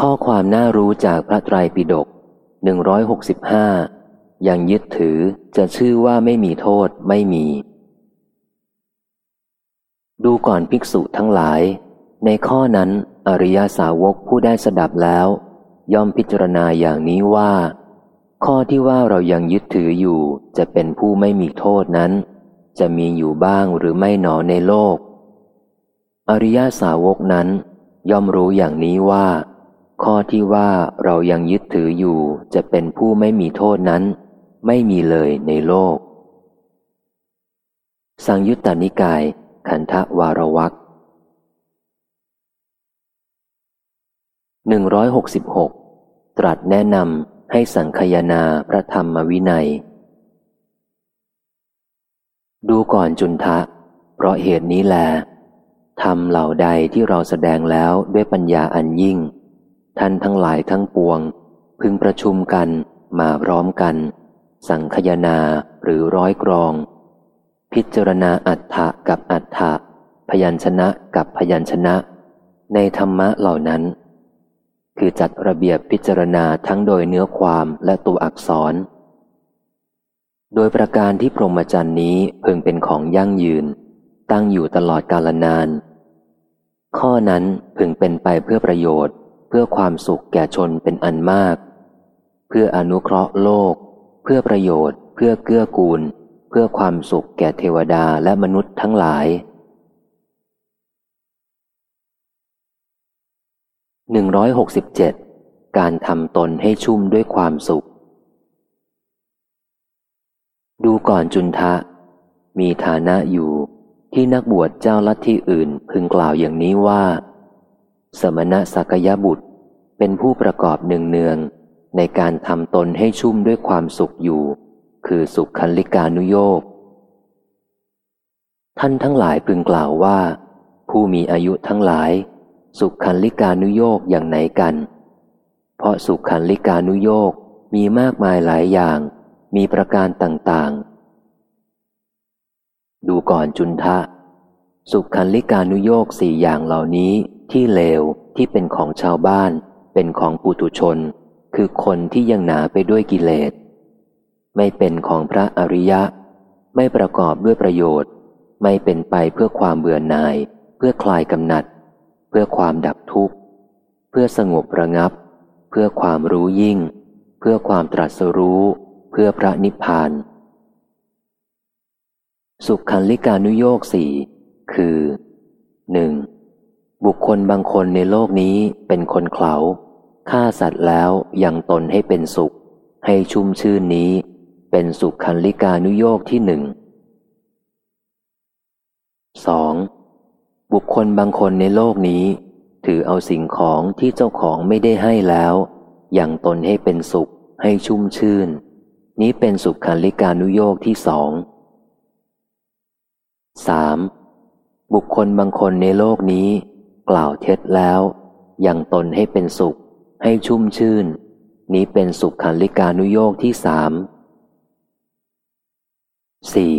ข้อความน่ารู้จากพระไตรปิฎก165 ยังยึดถือจะชื่อว่าไม่มีโทษไม่มี ดูก่อนภิกษุทั้งหลาย ในข้อนั้นอริยสาวกผู้ได้สดับแล้ว ย่อมพิจารณาอย่างนี้ว่า ข้อที่ว่าเรายังยึดถืออยู่จะเป็นผู้ไม่มีโทษนั้น จะมีอยู่บ้างหรือไม่หนอในโลก อริยสาวกนั้น ย่อมรู้อย่างนี้ว่า ข้อที่ว่าเรายังยึดถืออยู่จะเป็นผู้ไม่มีโทษนั้น ไม่มีเลยในโลก สังยุตตานิกาย ขันธวารวักหนึ่งร้อยหกสิบหกตรัสแนะนำให้สังคยนาพระธรรมวินัย ดูก่อนจุนทะ เพราะเหตุนี้แลทำเหล่าใดที่เราแสดงแล้วด้วยปัญญาอันยิ่ง ท่านทั้งหลายทั้งปวง พึงประชุมกันมาพร้อมกัน สังคยนาหรือร้อยกรอง พิจารณาอัฏฐะกับอัฏฐะพยัญชนะกับพยัญชนะ ในธรรมะเหล่านั้น คือจัดระเบียบพิจารณาทั้งโดยเนื้อความและตัวอักษร โดยประการที่พรหมจรรย์นี้พึงเป็นของยั่งยืน ตั้งอยู่ตลอดกาลนาน ข้อนั้นพึงเป็นไปเพื่อประโยชน์ พื่อความสุขแก่ชนเป็นอันมาก เพื่ออนุเคราะห์โลก เพื่อประโยชน์ เพื่อเกื้อกูล เพื่อความสุขแก่เทวดาและมนุษย์ทั้งหลาย 167 การทำตนให้ชุ่มด้วยความสุข ดูก่อนจุนทะ มีฐานะอยู่ที่นักบวชเจ้าลัทธิอื่นพึงกล่าวอย่างนี้ว่า สมณะสักยบุตร เป็นผู้ประกอบหนึ่งเนืองในการทำตนให้ชุ่มด้วยความสุขอยู่ คือสุขคันลิกานุโยกท่านทั้งหลายพึงกล่าวว่า ผู้มีอายุทั้งหลาย สุขคันลิกานุโยกอย่างไหนกัน เพราะสุขคันลิกานุโยกมีมากมายหลายอย่าง มีประการต่างๆ ดูก่อนจุนทะ สุขคันลิกานุโยกสี่อย่างเหล่านี้ ที่เลวที่เป็นของชาวบ้าน เป็นของปุถุชน คือคนที่ยังหนาไปด้วยกิเลส ไม่เป็นของพระอริยะ ไม่ประกอบด้วยประโยชน์ ไม่เป็นไปเพื่อความเบื่อหน่าย เพื่อคลายกำหนัด เพื่อความดับทุกข์ เพื่อสงบระงับ เพื่อความรู้ยิ่ง เพื่อความตรัสรู้ เพื่อพระนิพพาน สุขคันลิกานุโยกสี่คือหนึ่ง บุคคลบางคนในโลกนี้เป็นคนเขาฆ่าสัตว์แล้วยังตนให้เป็นสุข ให้ชุ่มชื่นนี้ เป็นสุขคันลิกานุโยกที่หนึ่งสองบุคคลบางคนในโลกนี้ ถือเอาสิ่งของที่เจ้าของไม่ได้ให้แล้วยังตนให้เป็นสุข ให้ชุ่มชื่น นี้เป็นสุขคันลิกานุโยกที่สองสามบุคคลบางคนในโลกนี้ กล่าวเท็จแล้วยังตนให้เป็นสุข ให้ชุ่มชื่น นี้เป็นสุขขันลิกานุโยกที่สามสี่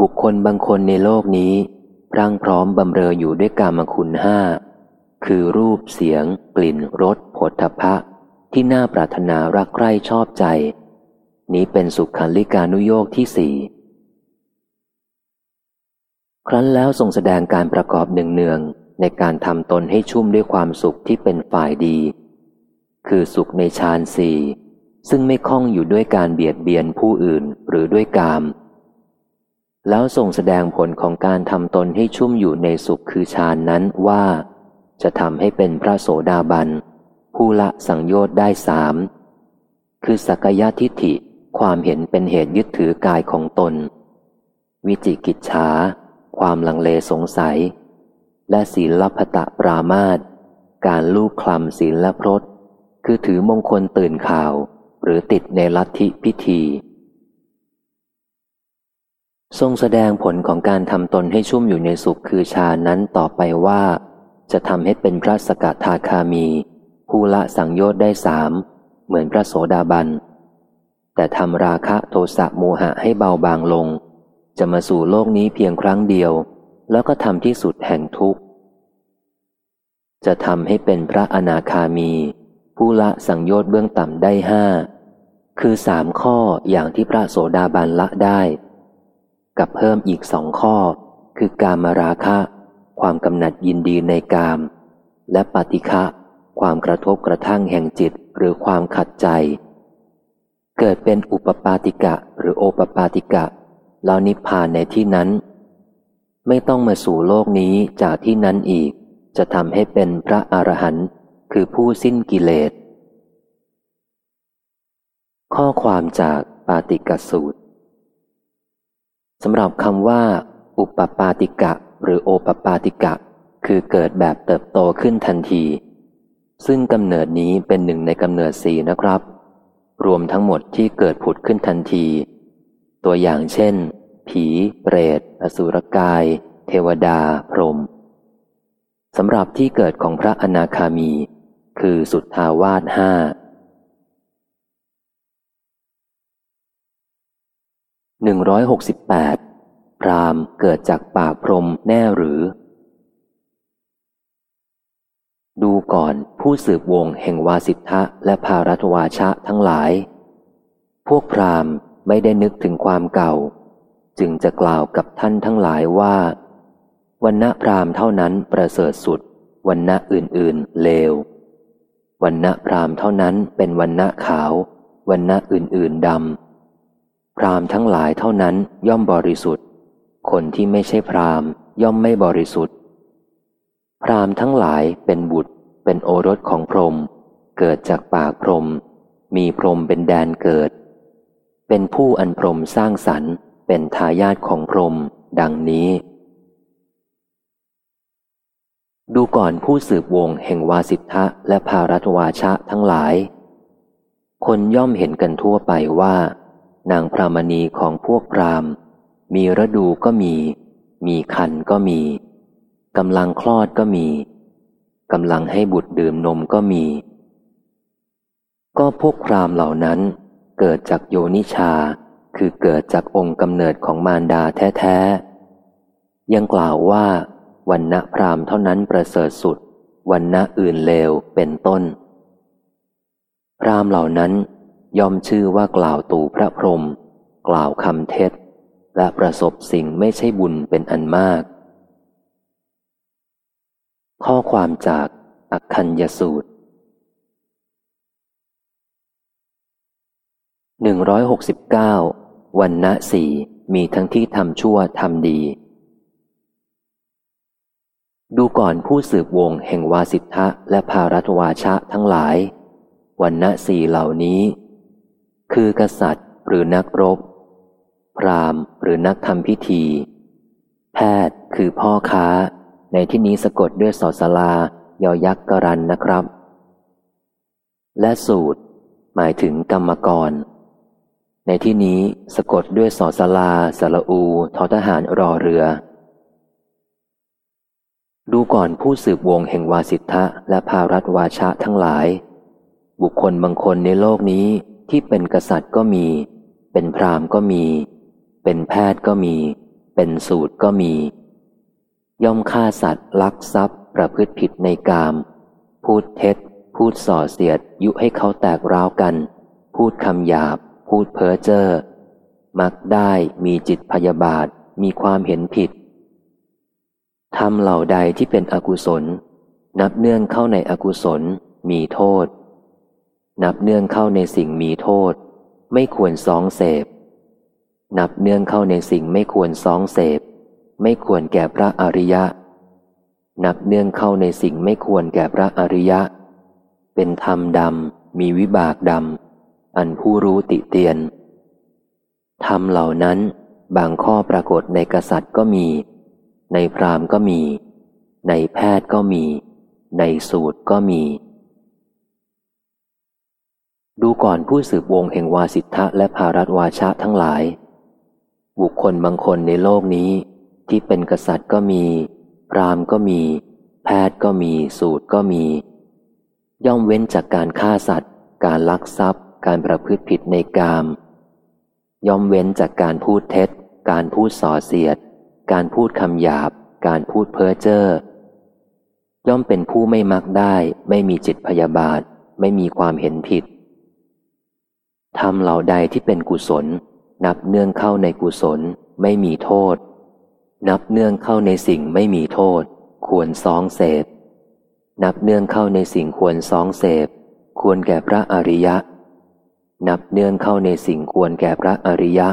บุคคลบางคนในโลกนี้ร่างพร้อมบำเรออยู่ด้วยกามคุณห้า คือรูปเสียง กลิ่นรสผลทพะ ที่น่าปรารถนารักใคร่ชอบใจ นี้เป็นสุขขันลิกานุโยกที่สี่ครั้นแล้วทรงแสดงการประกอบหนึ่งเนือง ในการทำตนให้ชุ่มด้วยความสุขที่เป็นฝ่ายดี คือสุขในฌานสี่ซึ่งไม่คล้องอยู่ด้วยการเบียดเบียนผู้อื่นหรือด้วยกาม แล้วทรงแสดงผลของการทำตนให้ชุ่มอยู่ในสุขคือฌานนั้นว่า จะทำให้เป็นพระโสดาบัน ผู้ละสังโยชน์ได้สาม คือสักยะทิฏฐิความเห็นเป็นเหตุยึดถือกายของตน วิจิกิจฉาความลังเลสงสัย และศีลพตะปรามาตการลูบคลำศีลและพรตคือถือมงคลตื่นข่าว หรือติดในลัทธิพิธี ทรงแสดงผลของการทำตนให้ชุ่มอยู่ในสุขคือชานั้นต่อไปว่า จะทำให้เป็นพระสกทาคามี ผู้ละสังโยชน์ได้สามเหมือนพระโสดาบัน แต่ทำราคะโทสะโมหะให้เบาบางลง จะมาสู่โลกนี้เพียงครั้งเดียว แล้วก็ทำที่สุดแห่งทุกข์จะทำให้เป็นพระอนาคามี ผู้ละสังโยชน์เบื้องต่ำได้ห้าคือสามข้ออย่างที่พระโสดาบันละได้ กับเพิ่มอีกสองข้อ คือการมราคะ ความกำหนัดยินดีในกาม และปฏิฆะความกระทบกระทั่งแห่งจิตหรือความขัดใจ เกิดเป็นอุปปาติกะหรือโอปปาติกะ แล้วนิพพานในที่นั้น ไม่ต้องมาสู่โลกนี้จากที่นั้นอีก จะทำให้เป็นพระอรหันต์คือผู้สิ้นกิเลส ข้อความจากปาติกสูตรสำหรับคำว่า อุปปาติกะ หรือโอปปาติกะ คือเกิดแบบเติบโตขึ้นทันที ซึ่งกำเนิดนี้เป็นหนึ่งในกำเนิดสีนะครับ รวมทั้งหมดที่เกิดผุดขึ้นทันที ตัวอย่างเช่น ผี เปรต อสุรกาย เทวดา พรหมสำหรับที่เกิดของพระอนาคามี คือสุทธาวาสห้าหนึ่งร้อยหกสิบแปดพรามเกิดจากปากพรมแน่หรือ ดูก่อนผู้สืบวงแห่งวาสิทธะและภารัตวาชะทั้งหลาย พวกพรามไม่ได้นึกถึงความเก่า จึงจะกล่าวกับท่านทั้งหลายว่าวันณะพรามเท่านั้นประเสริฐสุดวันณะอื่นๆเลววันณะพรามเท่านั้นเป็นวันณะขาววันณะอื่นๆดำพรามทั้งหลายเท่านั้นย่อมบริสุทธิ์ คนที่ไม่ใช่พรามย่อมไม่บริสุทธิ์ พรามทั้งหลายเป็นบุตร เป็นโอรสของพรหมเกิดจากปากพรหมมีพรหมเป็นแดนเกิด เป็นผู้อันพรหมสร้างสรรค์ เป็นทายาทของพรหมดังนี้ ดูก่อนผู้สืบวงแห่งวาสิทธะและภารัตวาชะทั้งหลาย คนย่อมเห็นกันทั่วไปว่า นางพรามณีของพวกพรามมีฤดูก็มี มีคันก็มีกำลังคลอดก็มีกำลังให้บุตรดื่มนมก็มี ก็พวกพรามเหล่านั้นเกิดจากโยนิชา คือเกิดจากองค์กำเนิดของมารดาแท้ๆ ยังกล่าวว่าวันณะพรามเท่านั้นประเสริฐสุดวันณะอื่นเลวเป็นต้น พรามเหล่านั้นยอมชื่อว่ากล่าวตู่พระพรหมกล่าวคำเท็จ และประสบสิ่งไม่ใช่บุญเป็นอันมาก ข้อความจากอักคัญยสูตร 169 วันณะสี่มีทั้งที่ทำชั่วทำดี ดูก่อนผู้สืบวงแห่งวาสิทธะและภารัตวาชะทั้งหลาย วันณะสี่เหล่านี้ คือกษัตริย์หรือนักรบ พรามหรือนักทำพิธี แพทย์คือพ่อค้า ในที่นี้สะกดด้วยสอสลายอยักษ์กรันนะครับ และสูตร หมายถึงกรรมกร ในที่นี้สะกดด้วยสอสลาสระอูทอทหารรอเรือ ดูก่อนผู้สืบวงแห่งวาสิทธะและภารัตวาชะทั้งหลาย บุคคลบางคนในโลกนี้ที่เป็นกษัตริย์ก็มี เป็นพราหมณ์ก็มี เป็นแพทย์ก็มี เป็นสูตรก็มี ย่อมฆ่าสัตว์ลักทรัพย์ ประพฤติผิดในกาม พูดเท็จ พูดส่อเสียด ยุให้เขาแตกร้าวกัน พูดคำหยาบ พูดเพ้อเจ้อมักได้มีจิตพยาบาทมีความเห็นผิดทำเหล่าใดที่เป็นอกุศล นับเนื่องเข้าในอกุศลมีโทษ นับเนื่องเข้าในสิ่งมีโทษ ไม่ควรซองเสพ นับเนื่องเข้าในสิ่งไม่ควรซองเสพ ไม่ควรแก่พระอริยะ นับเนื่องเข้าในสิ่งไม่ควรแก่พระอริยะ เป็นธรรมดำมีวิบากดำ อันผู้รู้ติเตียนธรรมเหล่านั้นบางข้อปรากฏในกษัตริย์ก็มี ในพราหมณ์ก็มี ในแพทย์ก็มี ในสูตรก็มี ดูก่อนผู้สืบวงแห่งวาสิทธะและภารัตวาชะทั้งหลาย บุคคลบางคนในโลกนี้ที่เป็นกษัตริย์ก็มี พรามก็มี แพทย์ก็มี สูตรก็มี ย่อมเว้นจากการฆ่าสัตว์ การลักทรัพย์ การประพฤติผิดในกาม ย่อมเว้นจากการพูดเท็จ การพูดส่อเสียด การพูดคำหยาบ การพูดเพ้อเจ้อย่อมเป็นผู้ไม่มักได้ ไม่มีจิตพยาบาท ไม่มีความเห็นผิดทำเหล่าใดที่เป็นกุศล นับเนื่องเข้าในกุศล ไม่มีโทษ นับเนื่องเข้าในสิ่งไม่มีโทษ ควรซองเสพนับเนื่องเข้าในสิ่งควรซองเสพควรแก่พระอริยะ นับเนื่องเข้าในสิ่งควรแก่พระอริยะ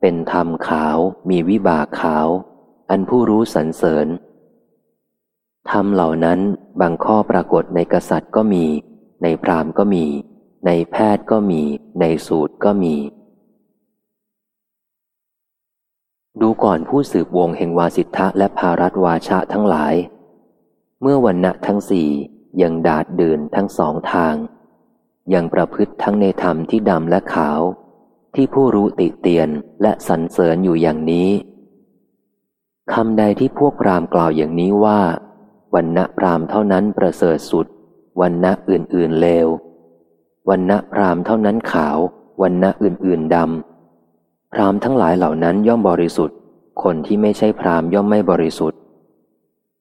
เป็นธรรมขาว มีวิบากขาว อันผู้รู้สรรเสริญ ธรรมเหล่านั้นบางข้อปรากฏในกษัตริย์ก็มี ในพราหมณ์ก็มี ในแพทย์ก็มี ในสูตรก็มี ดูก่อนผู้สืบวงแห่งวาสิทธะและภารัตวาชะทั้งหลาย เมื่อวันณะทั้งสี่ยังดาดเดินทั้งสองทาง ยังประพฤติทั้งในธรรมที่ดำและขาว ที่ผู้รู้ติเตียนและสรรเสริญอยู่อย่างนี้คำใดที่พวกพรามกล่าวอย่างนี้ว่าวันณะพรามเท่านั้นประเสริฐสุดวันณะอื่นๆเลววันณะพรามเท่านั้นขาววันณะอื่นๆดำพรามทั้งหลายเหล่านั้นย่อมบริสุทธิ์ คนที่ไม่ใช่พรามย่อมไม่บริสุทธิ์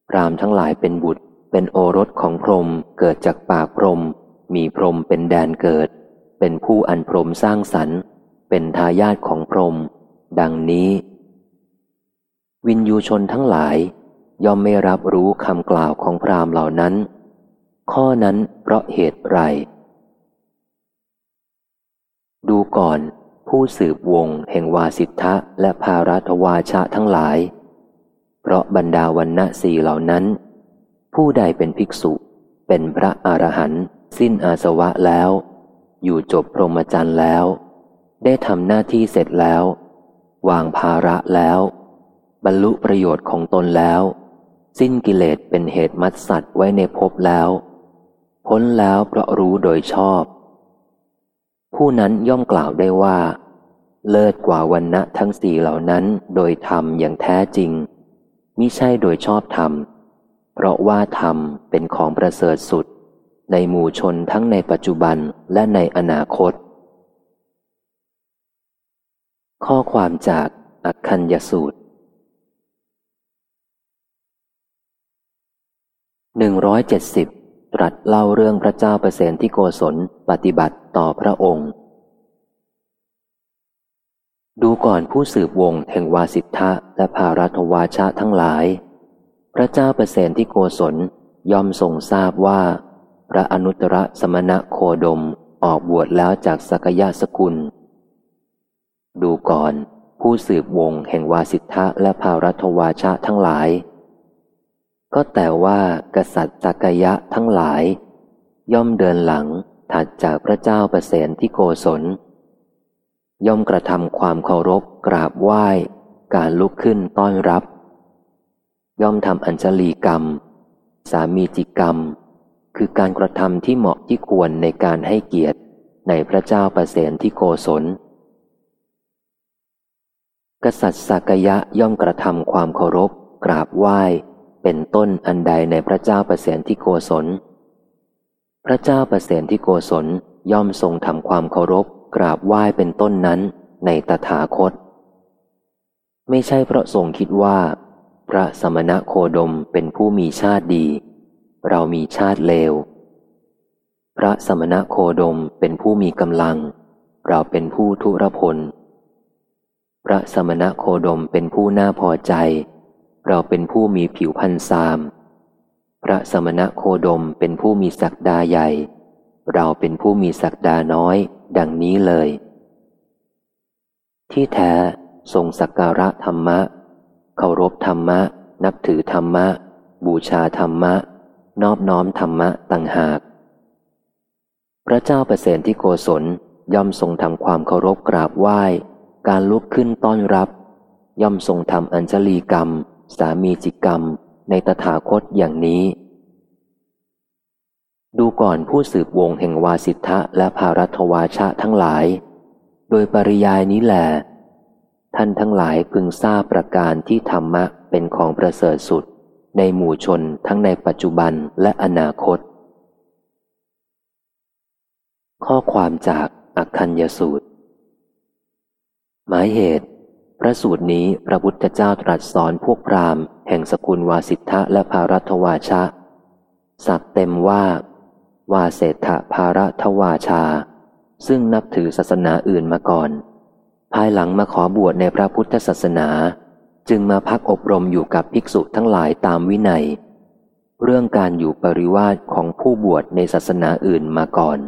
พรามทั้งหลายเป็นบุตรเป็นโอรสของพรหมเกิดจากปากพรหม มีพรหมเป็นแดนเกิด เป็นผู้อันพรหมสร้างสรรค์เป็นทายาทของพรหมดังนี้ วินยูชนทั้งหลาย ย่อมไม่รับรู้คำกล่าวของพรามเหล่านั้น ข้อนั้นเพราะเหตุไร ดูก่อน ผู้สืบวงแห่งวาสิทธะและภารัตวาชะทั้งหลาย เพราะบรรดาวันณะสีเหล่านั้น ผู้ใดเป็นภิกษุ เป็นพระอรหันต์ สิ้นอาสวะแล้ว อยู่จบพรหมจรรย์แล้ว ได้ทำหน้าที่เสร็จแล้ว วางภาระแล้ว บรรลุประโยชน์ของตนแล้ว สิ้นกิเลสเป็นเหตุมัดสัตว์ไว้ในภพแล้ว พ้นแล้วเพราะรู้โดยชอบ ผู้นั้นย่อมกล่าวได้ว่า เลิศกว่าวันณะทั้งสี่เหล่านั้นโดยธรรมอย่างแท้จริงมิใช่โดยชอบธรรม เพราะว่าธรรมเป็นของประเสริฐสุด ในหมู่ชนทั้งในปัจจุบันและในอนาคต ข้อความจากอักคัญยสูตรหนึ่งร้อยเจ็ดสิบตรัสเล่าเรื่องพระเจ้าเปรตที่โกศลปฏิบัติต่อพระองค์ ดูก่อนผู้สืบวงแห่งวาสิทธะและภารัตวาชะทั้งหลาย พระเจ้าเปรตที่โกศลย่อมทรงทราบว่า พระอนุตตรสมณะโคดมออกบวชแล้วจากสกยะสกุล ดูก่อน ผู้สืบวงแห่งวาสิทธะและภารัตวาชะทั้งหลาย ก็แต่ว่ากษัตริย์จักยะทั้งหลาย ย่อมเดินหลังถัดจากพระเจ้าประเสนที่โกศล ย่อมกระทำความเคารพกราบไหว้ การลุกขึ้นต้อนรับ ย่อมทำอัญชลีกรรม สามีจิกรรม คือการกระทำที่เหมาะที่ควรในการให้เกียรติ ในพระเจ้าประเสนที่โกศล กษัตริย์สักยะย่อมกระทำความเคารพ กราบไหว้ เป็นต้นอันใดในพระเจ้าประเสนที่โกศล พระเจ้าประเสนที่โกศลย่อมทรงทำความเคารพ กราบไหว้เป็นต้นนั้นในตถาคต ไม่ใช่เพราะทรงคิดว่า พระสมณะโคดมเป็นผู้มีชาติดี เรามีชาติเลว พระสมณะโคดมเป็นผู้มีกำลัง เราเป็นผู้ทุรพล พระสมณะโคดมเป็นผู้น่าพอใจ เราเป็นผู้มีผิวพันธ์ซาม พระสมณะโคดมเป็นผู้มีศักดาใหญ่ เราเป็นผู้มีศักดาน้อย ดังนี้เลย ที่แท้ทรงสักการะธรรมะ เคารพธรรมะ นับถือธรรมะ บูชาธรรมะ นอบน้อมธรรมะต่างหาก พระเจ้าประเสนที่โกศลย่อมทรงทำความเคารพกราบไหว้ การลุกขึ้นต้อนรับ ย่อมทรงทำอัญชลีกรรม สามีจิกรรม ในตถาคตอย่างนี้ ดูก่อนผู้สืบวงแห่งวาสิทธะและภารัตวาชะทั้งหลาย โดยปริยายนี้แหลท่านทั้งหลายพึงทราบประการที่ธรรมะเป็นของประเสริฐสุด ในหมู่ชนทั้งในปัจจุบันและอนาคต ข้อความจากอักคัญยสูตร หมายเหตุ พระสูตรนี้พระพุทธเจ้าตรัสสอนพวกพราหมณ์ แห่งสกุลวาสิทธะและภารัตวาชะสับเต็มว่า วาเศรษฐภาระทวาชา ซึ่งนับถือศาสนาอื่นมาก่อน ภายหลังมาขอบวชในพระพุทธศาสนา จึงมาพักอบรมอยู่กับภิกษุทั้งหลายตามวินัย เรื่องการอยู่ปริวาสของผู้บวชในศาสนาอื่นมาก่อน